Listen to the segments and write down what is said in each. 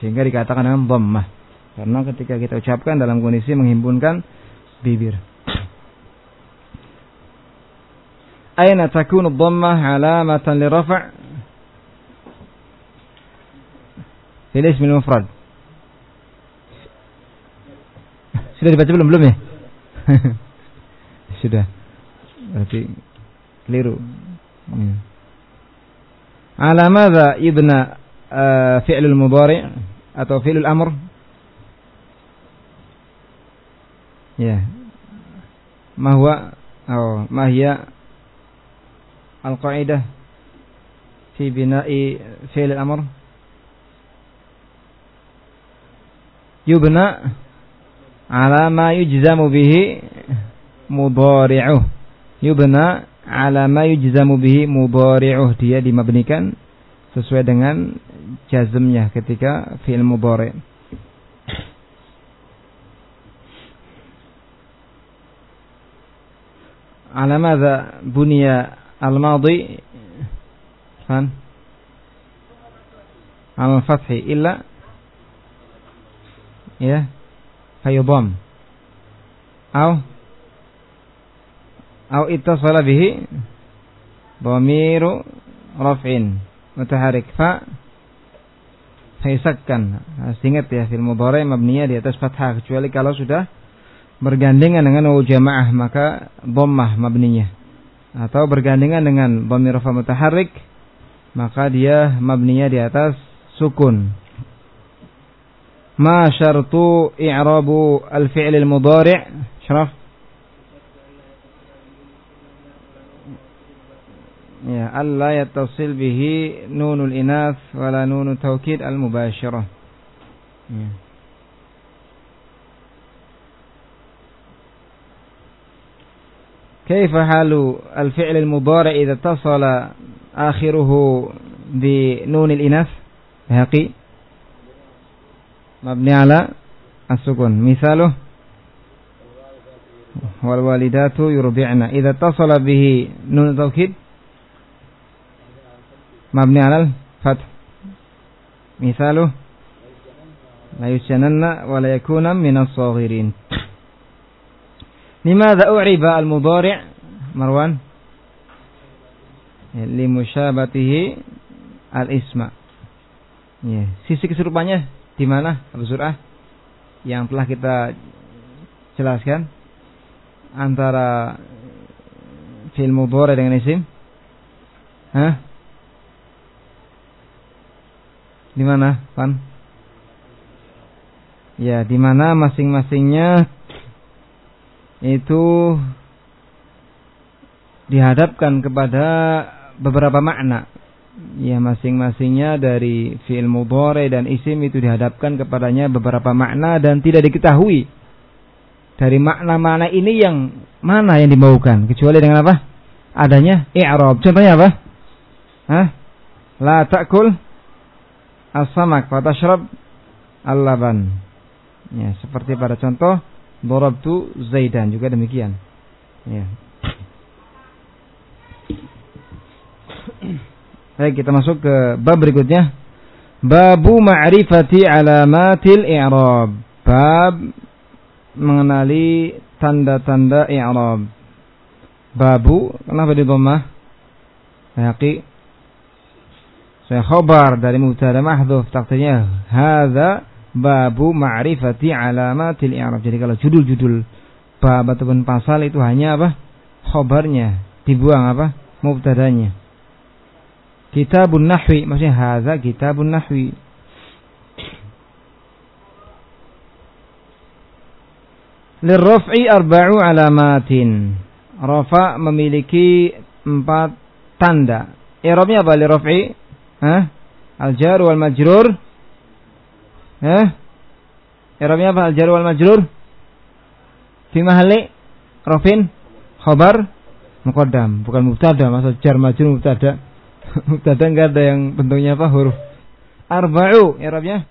sehingga dikatakan dengan dhammah. Karena ketika kita ucapkan dalam kondisi menghimpunkan bibir. Aina takunu dhammah alamatan lirafa' fil ismi mufrad. Sudah dibaca belum? Belum ya? Sudah. Berarti keliru. Ya. madza ibna uh, fi'lul mudhari' atau fi'lul amr? Ya. Ma huwa oh ma hiya al-qa'idah fi bina'i fi'l al-amr yubna ala ma yujzamu bihi mudhari'uh yubna ala ma yujzamu bihi mudhari'uh dia dimabnikan sesuai dengan jazmnya ketika fi'il mudhari. Ala madza bunya al-madi? Fan. Al-fathi illa ya fayudham. Au au ittasala bihi Bomiru raf'in mutaharik fa faisakkan. Harus nah, ingat ya, fil mudhari mabniyah di atas fathah kecuali kalau sudah bergandengan dengan wawu jamaah maka dhammah mabniyah. Atau bergandengan dengan dhamir rafa mutaharrik maka dia mabniyah di atas sukun. Ma syartu i'rabu al-fi'l al-mudhari'? Syaraf Ya, alla yattasil bihi nunul inas wala nunu taukid al mubasyarah. Ya. كيف حال الفعل المضارع إذا اتصل آخره بنون الإناث بهقي مبني على السكون مثاله والوالدات يربعن إذا اتصل به نون التوكيد mabni ala fath. Misaluh la yusjananna wa la yakuna min as-saghirin. لماذا أعرب المضارع مروان لمشابهته الاسم ya, sisi keserupannya di mana Abu Surah yang telah kita jelaskan antara fi'il mudhari dengan isim? Hah? Di mana, Pan? Ya, di mana masing-masingnya itu dihadapkan kepada beberapa makna ya masing-masingnya dari fi'il mudhari dan isim itu dihadapkan kepadanya beberapa makna dan tidak diketahui dari makna-makna ini yang mana yang dimaukan kecuali dengan apa? Adanya i'rab. Contohnya apa? Hah? La ta'kul as-samak wa tashrab al-laban. Ya, seperti pada contoh darabtu Zaidan juga demikian. Ya. Baik, kita masuk ke bab berikutnya. Babu ma'rifati alamatil i'rab. Bab mengenali tanda-tanda i'rab. Babu, kenapa di dhammah? Yaqi. Saya khabar dari mubtada mahdhuf takdirnya hadza babu ma'rifati alamatil i'rab. Jadi kalau judul-judul bab ataupun pasal itu hanya apa? Khabarnya, dibuang apa? Mubtadanya. Kitabun Nahwi maksudnya hadza kitabun Nahwi. Lirraf'i arba'u alamatin. Rafa memiliki empat tanda. I'rabnya apa lirraf'i? Hah? Al-jar wal majrur? Hah? I'rabnya apa al-jar wal majrur? Fi mahalli rafin khabar muqaddam, bukan mubtada, maksud jar majrur mubtada. Mubtada enggak ada yang bentuknya apa huruf arba'u i'rabnya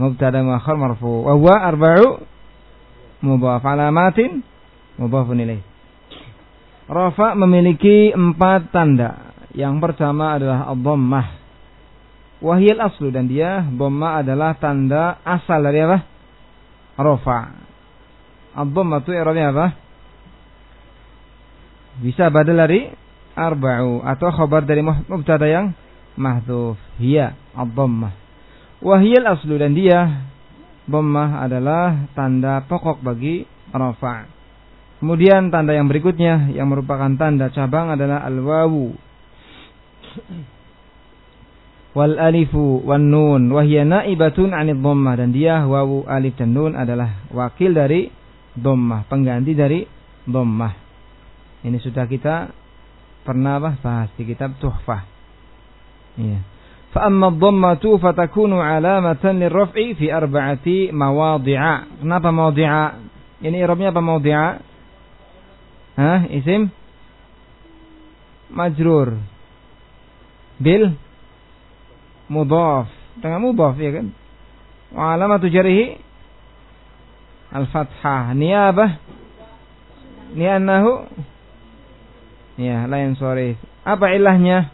mubtada muakhar marfu wa huwa arba'u mudhaf alamatin mudhafun ilaih rafa memiliki empat tanda yang pertama adalah dhammah Wahyil aslu dan dia dhamma adalah tanda asal dari apa? Rafa. Ad-dhamma itu i'rabnya apa? Bisa badal dari arba'u atau khabar dari mubtada yang mahdhuf. Hiya ad-dhammah. Wahyil aslu dan dia dhammah adalah tanda pokok bagi rafa. Kemudian tanda yang berikutnya yang merupakan tanda cabang adalah al-wawu wal alifu wan nun wahya naibatun 'anid dhammah dan dia wawu alif dan nun adalah wakil dari dhammah, pengganti dari dhammah. Ini sudah kita pernah bahas di kitab Tuhfah. Iya. Fa amma dhammatu fatakunu 'alamatan lirraf'i fi arba'ati mawadhi'a. Kenapa mawadhi'a? Ini i'rabnya apa mawadhi'a? Hah, isim majrur bil mudhaf. Dengan mudhaf ya kan? Wa alamatu jarihi al fathah niyabah. Ni'annahu. Ya lain sorry. Apa ilahnya?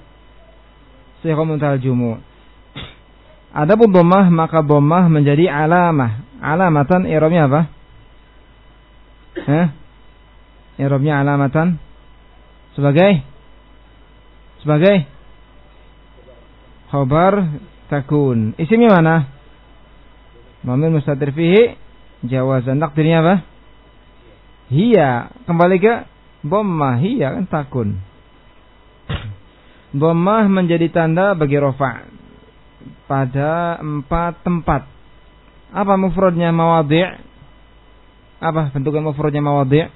Muntal Jumu ada pun dhammah maka dhammah menjadi alamah. Alamatan i'rabnya apa? Hah? i'rabnya alamatan. Sebagai? Sebagai khobar takun. Isimnya mana? Mamil mustatir fihi jawazan takdirnya apa? Hiya. Kembali ke dhammah hiya kan takun. Dhammah menjadi tanda bagi rofa pada empat tempat. Apa mufradnya mawadhi'? Apa bentuknya mufradnya mawadhi'?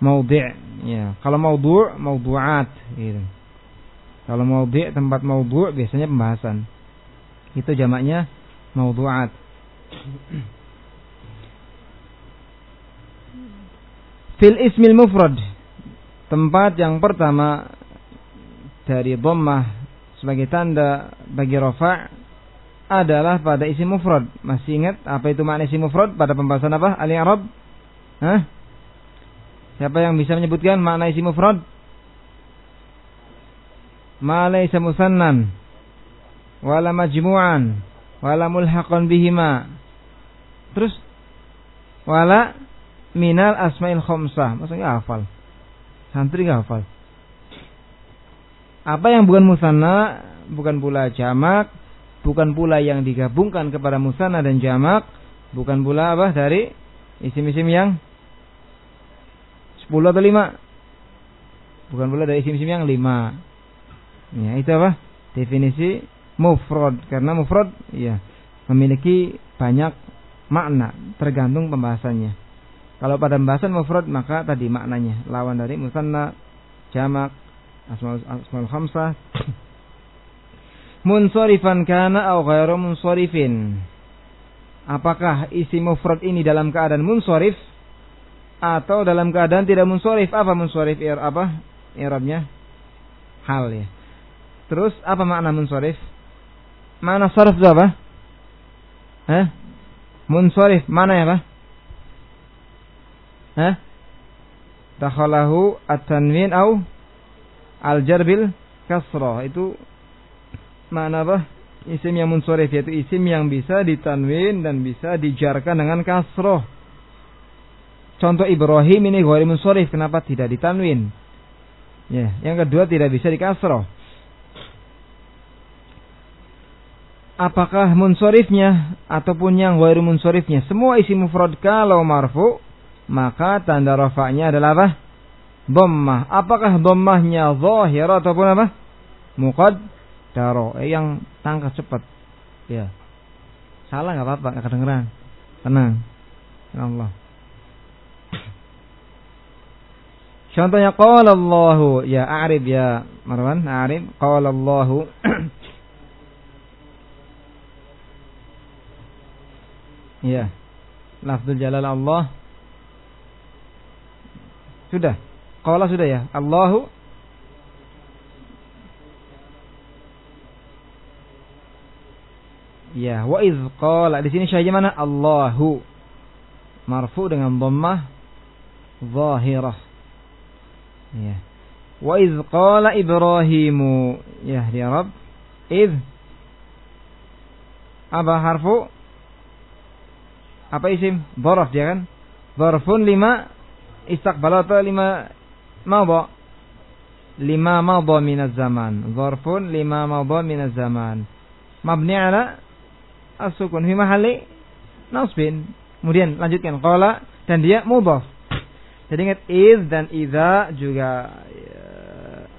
Maudhi'. Ya, kalau maudhu' maudhu'at gitu. Kalau maudhi' tempat maudhu' biasanya pembahasan. Itu jamaknya maudhu'at. Fil ismil mufrad. Tempat yang pertama dari dhammah sebagai tanda bagi rafa' adalah pada isim mufrad. Masih ingat apa itu makna isim mufrad pada pembahasan apa? Al-i'rab? Hah? Siapa yang bisa menyebutkan makna isim mufrad? Ma laysa musannan wala majmu'an wala mulhaqan bihima. Terus wala minal asma'il khamsah. Maksudnya hafal. Santri gak hafal. Apa yang bukan musanna bukan pula jamak bukan pula yang digabungkan kepada musanna dan jamak bukan pula apa dari isim-isim yang 10 atau 5 bukan pula dari isim-isim yang 5 Ya, itu apa? Definisi mufrad karena mufrad ya memiliki banyak makna tergantung pembahasannya. Kalau pada pembahasan mufrad maka tadi maknanya lawan dari musanna, jamak, asmaul asmaul khamsah. Munsharifan kana au ghairu munsharifin. Apakah isi mufrad ini dalam keadaan munsharif atau dalam keadaan tidak munsharif? Apa munsharif? Ir apa? Irabnya hal ya. Terus apa makna munsorif? Makna sorif itu apa? Eh? Munsorif mana ya pak? Eh? Takhalahu at-tanwin au al-jarbil kasroh itu makna apa? Isim yang munsorif yaitu isim yang bisa ditanwin dan bisa dijarkan dengan kasroh. Contoh Ibrahim ini ghairu munsorif, kenapa tidak ditanwin? Ya, yang kedua tidak bisa dikasroh. Apakah munsorifnya ataupun yang wairu munsorifnya semua isi mufrad kalau marfu maka tanda rafa'nya adalah apa? Dhammah. Apakah dhammahnya zahir ataupun apa? Muqaddaro. Eh, yang tangkap cepat. Ya. Salah nggak apa-apa, nggak kedengeran. Tenang. Ya Allah. Contohnya qala Allahu ya a'rib ya Marwan, a'rib qala Allahu Ya. Lafzul jalal Allah. Sudah. Qala sudah ya. Allahu Ya, wa iz qala di sini syahnya mana? Allahu. Marfu dengan dhammah zahirah. Ya. Wa iz qala Ibrahimu. Ya, ya Rabb. Iz Apa harfu? Apa isim? Dhorof dia kan? Dhorfun lima istaqbala atau lima madha? Lima madha minaz zaman. Dhorfun lima madha minaz zaman. Mabni ala as-sukun fi mahalli nasbin. Kemudian lanjutkan qala dan dia mudhaf. Jadi ingat iz dan idza juga ya,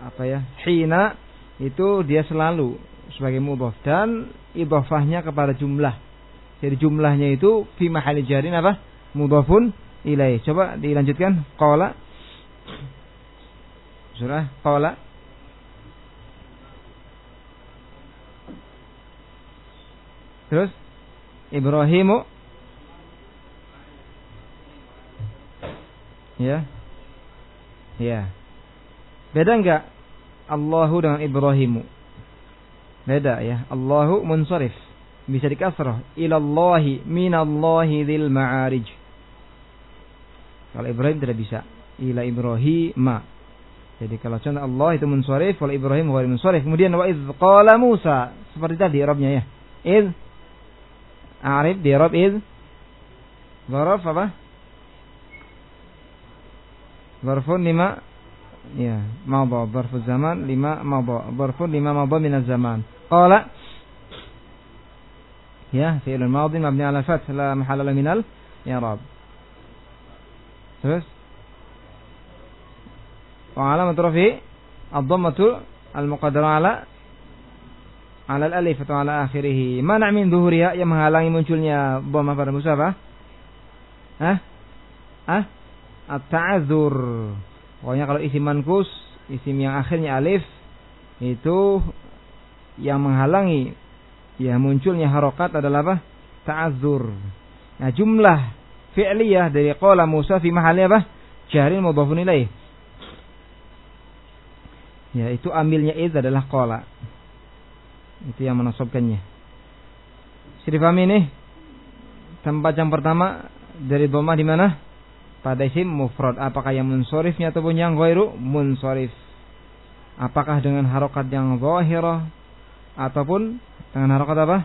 apa ya? Hina itu dia selalu sebagai mudhaf dan idhafahnya kepada jumlah. Jadi jumlahnya itu fi mahalli jarin apa? Mudhafun ilaih. Coba dilanjutkan. Qala. Surah qala. Terus Ibrahimu Ya. Ya. Beda enggak Allahu dengan Ibrahimu? Beda ya. Allahu munsharif. Bisa dikasrah. Ilallahi minallahi dzil ma'arij. Kalau Ibrahim tidak bisa. Ila Ibrahim ma. Jadi kalau contoh Allah itu munsharif, kalau Ibrahim ghair munsharif. Kemudian wa idz qala Musa. Seperti tadi Arabnya ya. Idz Arif di Arab idz Zaraf apa? Zarfun lima ya madha zarfu zaman lima madha zarfun lima madha min zaman qala ya fi'l madhi mabni ala fath la mahalla min al i'rab terus wa alamat rafi ad-dhammatu al-muqaddara ala ala al-alif atau ala akhirih mana min dhuhuriha yang menghalangi munculnya dhamma pada musafah Hah? Hah? at-ta'adzur. Pokoknya kalau isim mankus, isim yang akhirnya alif itu yang menghalangi ya munculnya harokat adalah apa? Ta'adzur. Nah, jumlah fi'liyah dari qala Musa fi mahalli apa? Jarin mudhafun ilaih. Ya, itu amilnya id adalah qala. Itu yang menasabkannya. Sudah paham ini? Tempat yang pertama dari dhamma di mana? pada isim mufrad apakah yang munsorifnya ataupun yang ghairu munsorif apakah dengan harokat yang zahirah ataupun dengan harokat apa?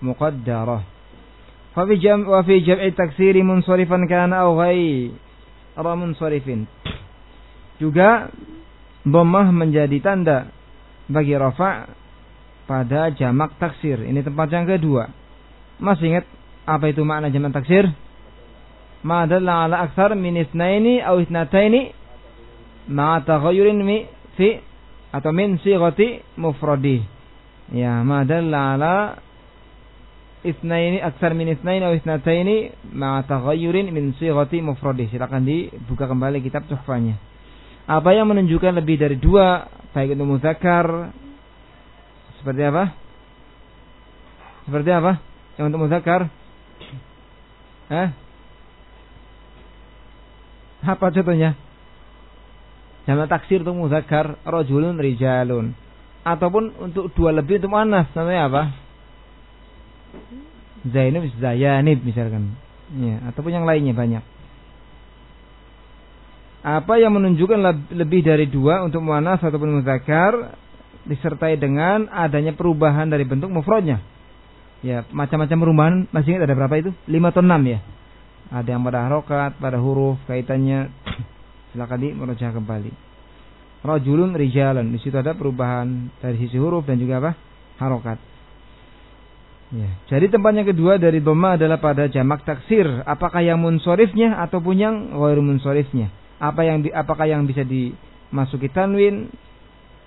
Muqaddarah. Fa fi jam wa fi jam'i taksiri munsorifan kana aw ghairu munsorifin. Juga dhammah menjadi tanda bagi rafa pada jamak taksir. Ini tempat yang kedua. Masih ingat apa itu makna jamak taksir? Ma dalla ala akthar min itsnaini aw itsnataini ma taghayyurin fi atau min sighati mufradi ya ma dalla ala itsnaini akthar min itsnaini aw itsnataini ma taghayyurin min sighati mufradi silakan dibuka kembali kitab tuhfanya apa yang menunjukkan lebih dari dua baik itu muzakkar seperti apa seperti apa yang untuk muzakkar Hah? Apa contohnya? Jamak taksir untuk muzakkar rajulun rijalun. Ataupun untuk dua lebih untuk manas namanya apa? Zainab Zayanib misalkan. Ya, ataupun yang lainnya banyak. Apa yang menunjukkan lebih dari dua untuk muannas ataupun muzakkar disertai dengan adanya perubahan dari bentuk mufradnya. Ya, macam-macam perubahan masih ingat ada berapa itu? Lima atau enam ya? ada yang pada harokat, pada huruf kaitannya silakan di merujuk kembali. Rajulun rijalan di situ ada perubahan dari sisi huruf dan juga apa harokat. Ya. Jadi tempat yang kedua dari doma adalah pada jamak taksir. Apakah yang munsorifnya ataupun yang ghair munsorifnya? Apa yang apakah yang bisa dimasuki tanwin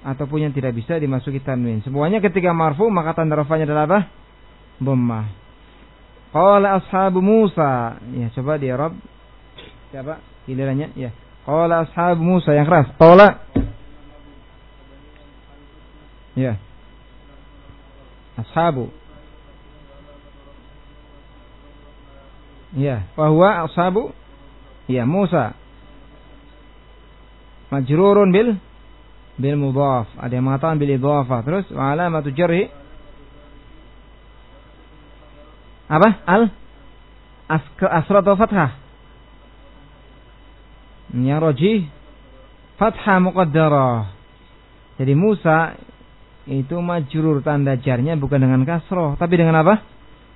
ataupun yang tidak bisa dimasuki tanwin? Semuanya ketika marfu maka tanda rafanya adalah apa? Dhamma. Qala ashabu Musa. Ya, coba di Arab. Siapa? Gilirannya, ya. Qala ashabu Musa yang keras. Qala. Ya. Ashabu. Ya, bahwa ashabu ya Musa. Majrurun bil bil mudhaf. Ada yang mengatakan bil idhafah. Terus wa alamatu jarhi apa? Al asrat atau fathah? Yang roji fathah muqaddarah. Jadi Musa itu majrur tanda jarnya bukan dengan kasroh, tapi dengan apa?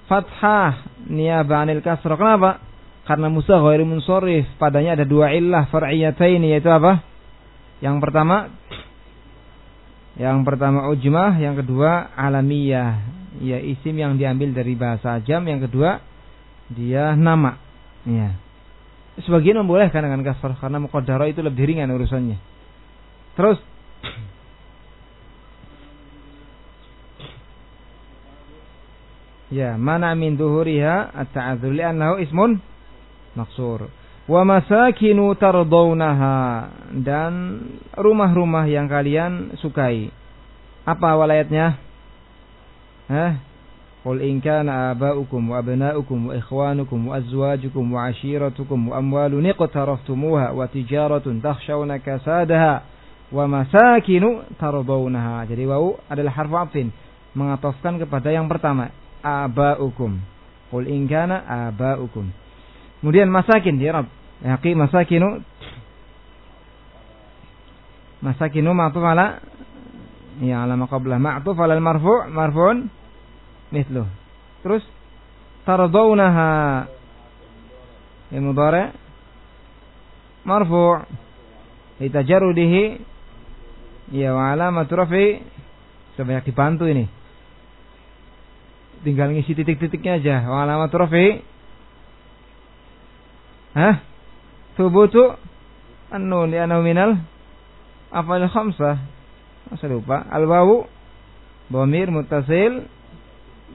fathah niyaba anil kasrah. Kenapa? Karena Musa ghairu munsharif. Padanya ada dua illah far'iyatain yaitu apa? Yang pertama yang pertama ujmah, yang kedua alamiyah. Ya isim yang diambil dari bahasa jam, yang kedua dia nama. Ya. Sebagian membolehkan dengan kasrah karena muqaddara itu lebih ringan urusannya. Terus Ya, mana min duhuriha at-ta'adzur li'annahu ismun maksur. Wa masakinu tardawnaha dan rumah-rumah yang kalian sukai. Apa walayatnya? Hah? Qul in kana aba'ukum wa abna'ukum wa ikhwanukum wa azwajukum wa ashiratukum wa amwalun iqtaraftumuha wa tijaratun takhshawna kasadaha wa masakinu tardawnaha. Jadi wau adalah harfu atfin mengatofkan kepada yang pertama aba'ukum. Qul in kana aba'ukum. Kemudian masakin ya Rabb. Yaqi masakinu. Masakinu ma'tuf ala ya ala maqablah ma'tuf ala marfu' marfu'un mithlu. Terus tardawnaha. Ya mudhari. Marfu' litajarrudihi ya wa alamat rafi. Sebanyak dibantu ini tinggal ngisi titik-titiknya aja. Wa alamat rafi Hah? Thubutu an-nun anahu minal afal khamsah. Masa lupa. Al-wawu dhamir muttasil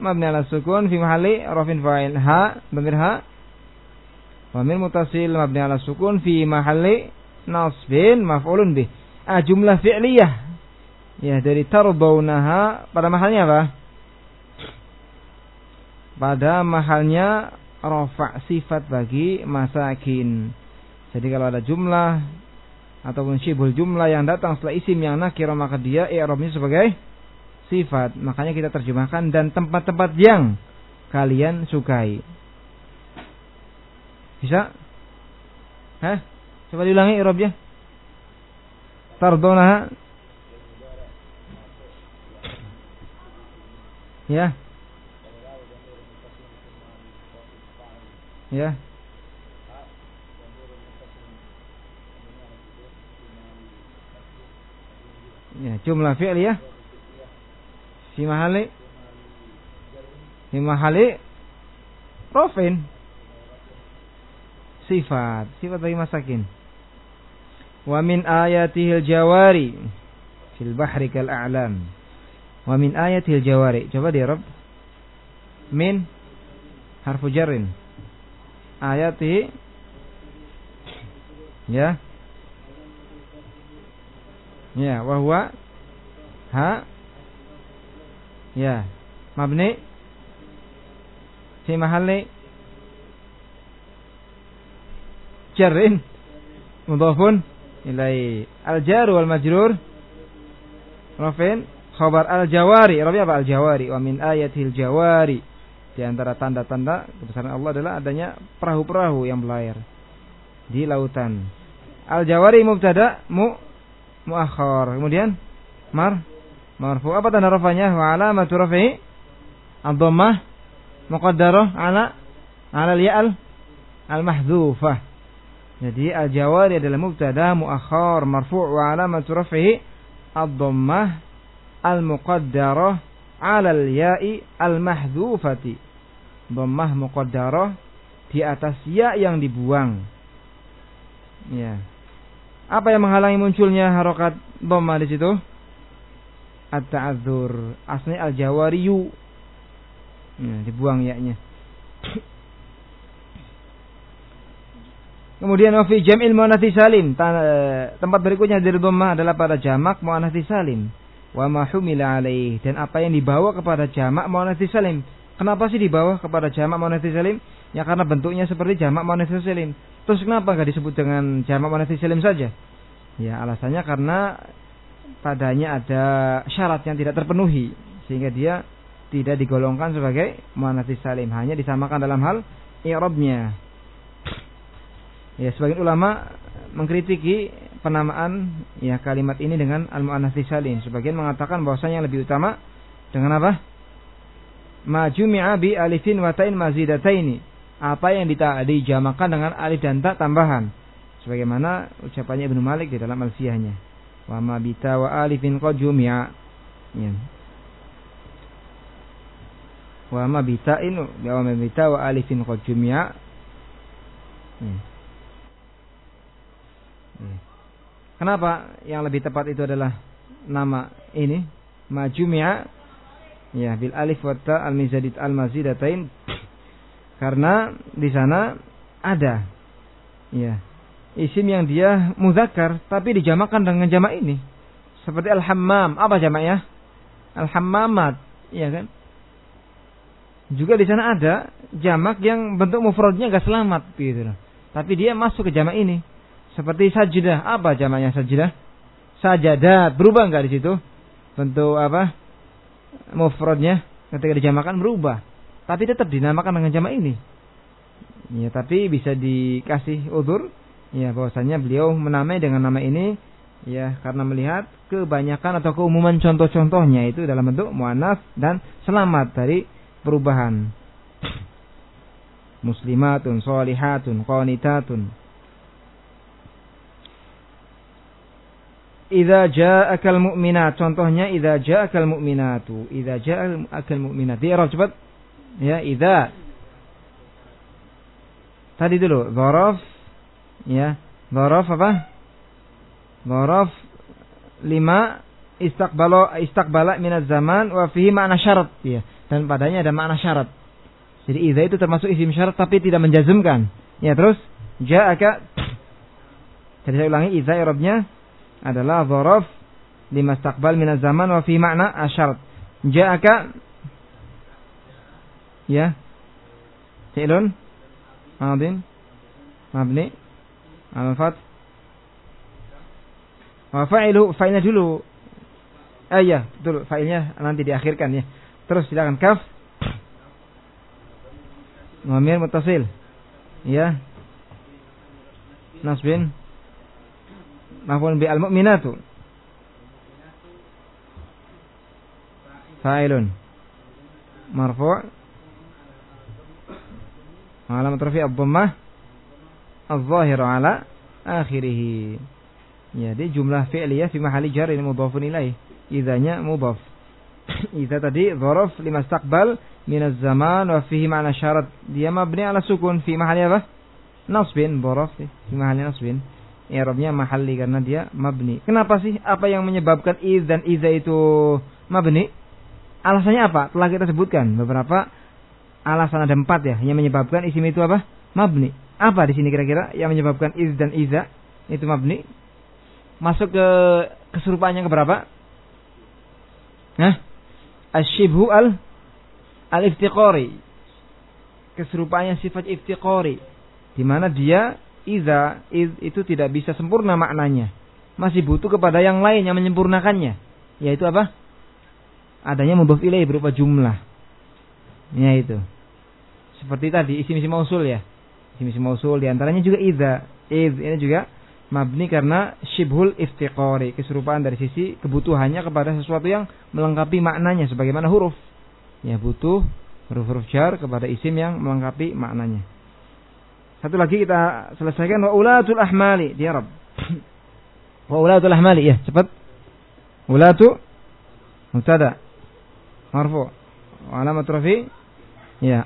mabni ala sukun fi mahalli rafin fa'il. Ha, dhamir ha. Dhamir muttasil mabni ala sukun fi mahalli nasbin maf'ulun bih. Ah, jumlah fi'liyah. Ya, dari tardawnaha pada mahalnya apa? Pada mahalnya rofa sifat bagi masakin. Jadi kalau ada jumlah ataupun syibul jumlah yang datang setelah isim yang nakir maka dia i'rabnya sebagai sifat. Makanya kita terjemahkan dan tempat-tempat yang kalian sukai. Bisa? Hah? Coba diulangi i'rabnya. Tardona Ya. Ya. Ya jumlah fi'il ya. Fi mahali. Fi mahali. Rofin. Sifat. Sifat bagi masakin. Wa min ayatihil jawari. Fil bahri kal a'lam. Wa min ayatihil jawari. Coba di Rob. Min harfu jarrin ayati ya. Ya wahwa ha ya. Mabni fi mahalli jarrin mudhafun ilai. Al jar wal majrur rafin khabar al jawari rabi apa al jawari wa min ayatil jawari di antara tanda-tanda kebesaran Allah adalah adanya perahu-perahu yang berlayar di lautan. Al-Jawari mubtada mu muakhar. Kemudian mar marfu. Apa tanda rafanya? Wa alamatu rafi'i ad-dhammah muqaddarah ala ala al-ya'al al-mahdhufah. Jadi al-Jawari adalah mubtada muakhar marfu' wa alamatu rafi'i ad-dhammah al-muqaddarah alal ya'i al mahdhufati dhammah muqaddarah di atas ya yang dibuang. Ya. Apa yang menghalangi munculnya harokat dhammah di situ? At-ta'adzur asli al-jawariyu. Ya, dibuang ya-nya. Kemudian wafi jam'il muannats salim. Tempat berikutnya dari dhammah adalah pada jamak muannats salim wa ma humila alaih. Dan apa yang dibawa kepada jamak muannats salim. Kenapa sih dibawa kepada jamak muannats? Ya karena bentuknya seperti jamak muannats. Terus kenapa enggak disebut dengan jamak muannats saja? Ya alasannya karena padanya ada syarat yang tidak terpenuhi sehingga dia tidak digolongkan sebagai muannats hanya disamakan dalam hal i'rabnya. Ya sebagian ulama mengkritiki penamaan ya kalimat ini dengan al muannats salim. Sebagian mengatakan bahwasanya yang lebih utama dengan apa? Ma jumi'a bi alifin wa ta'in mazidataini. Apa yang dijamakan dengan alif dan ta tambahan. Sebagaimana ucapannya Ibnu Malik di dalam alfiyahnya. Wa ma bita wa alifin qad jumi'a. Ya. Wa ma bita'in wa ma bita wa alifin qad jumi'a. Ya. Ya. Kenapa yang lebih tepat itu adalah nama ini majumia ya bil alif wa ta al mizadit al mazidatain. Karena di sana ada ya isim yang dia muzakkar tapi dijamakan dengan jamak ini. Seperti al hammam apa jamaknya? Al hammamat ya kan? Juga di sana ada jamak yang bentuk mufradnya gak selamat gitu tapi dia masuk ke jamak ini. Seperti sajidah apa jamaknya sajidah? Sajadat berubah nggak di situ? Bentuk apa mufradnya ketika dijamakan berubah. Tapi tetap dinamakan dengan jamak ini. Ya tapi bisa dikasih udur ya bahwasanya beliau menamai dengan nama ini ya karena melihat kebanyakan atau keumuman contoh-contohnya itu dalam bentuk muannas dan selamat dari perubahan. Muslimatun solihatun qanitatun Idza ja'akal mu'minat. Contohnya idza ja'akal mu'minatu. Idza ja'akal mu'minat. Di Arab cepat. Ya, idza. Tadi dulu dzaraf ya. Dzaraf apa? Dzaraf lima istaqbala istaqbala minaz zaman wa fihi makna syarat ya. Dan padanya ada makna syarat. Jadi idza itu termasuk isim syarat tapi tidak menjazmkan. Ya, terus ja'aka Jadi saya ulangi idza i'rabnya adalah dzaraf lima istaqbal min zaman wa fi makna asyart. Ja'aka ya fi'lun madin mabni al fat wa fa'ilu fa'ilnya dulu. Eh ya betul fa'ilnya nanti diakhirkan ya. Terus silakan kaf. Mamir mutasil ya. Nasbin maf'ul bi al-mu'minatu. Fa'ilun. Marfu' alamat rafi' ad-dhammah. Adh-dhahiru ala akhirih jadi jumlah fi'liyah fi mahali jar ini mudhafun ilaih idanya mudhaf. Idza tadi dzaraf lima istaqbal min az-zaman wa fihi ma'na syarat. Dia mabni ala sukun fi mahali apa? Nasbin dzaraf fi mahali nasbin i'rabnya mahalli karena dia mabni. Kenapa sih? Apa yang menyebabkan iz dan iza itu mabni? Alasannya apa? Telah kita sebutkan beberapa alasan ada empat ya yang menyebabkan isim itu apa? Mabni. Apa di sini kira-kira yang menyebabkan iz dan iza itu mabni? Masuk ke kesurupannya ke berapa? Nah, asyibhu al al-iftiqari. Keserupanya sifat iftiqari di mana dia iza iz itu tidak bisa sempurna maknanya. Masih butuh kepada yang lain yang menyempurnakannya. Yaitu apa? Adanya mudhof ilaih berupa jumlah. Ya itu. Seperti tadi isim-isim mausul ya. Isim-isim mausul di antaranya juga iza. Iz ini juga mabni karena shibhul iftiqori. Keserupaan dari sisi kebutuhannya kepada sesuatu yang melengkapi maknanya. Sebagaimana huruf. Ya butuh huruf-huruf jar kepada isim yang melengkapi maknanya. Satu lagi kita selesaikan wa ulatul ahmali di Arab. wa ulatul ahmali ya, cepat. Ulatu mubtada marfu. Wa alamat rafi ya.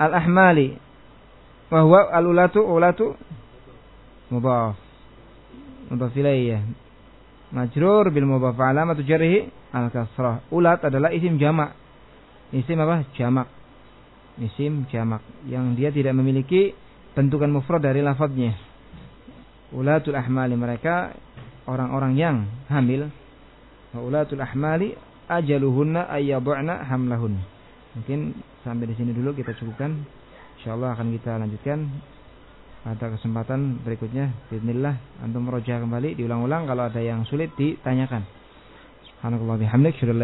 Al ahmali wa huwa al ulatu ulatu mudhaf. Mudhaf ilayya. Majrur bil mudhaf alamatu jarhi al kasrah. Ulat adalah isim jamak. Isim apa? Jamak isim jamak yang dia tidak memiliki bentukan mufrad dari lafadznya. Ulatul ahmali mereka orang-orang yang hamil. ulatul ahmali ajaluhunna ayyad'na hamlahun. Mungkin sampai di sini dulu kita cukupkan. Insyaallah akan kita lanjutkan pada kesempatan berikutnya. Bismillah antum meroja kembali diulang-ulang kalau ada yang sulit ditanyakan. Subhanallah bihamdik, syukur.